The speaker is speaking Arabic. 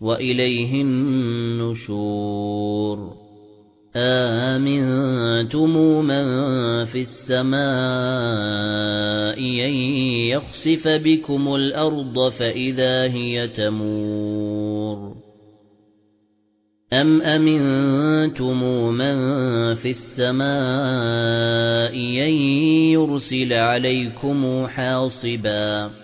وَإِلَيْهِ النُّشُورُ. آمنتم من في السماء يخسف بكم الأرض فإذا هي تمور. أَمْ أَمِنْتُمْ مَنْ فِي السَّمَاءِ يُرْسِلَ عَلَيْكُمْ حَاصِبًا؟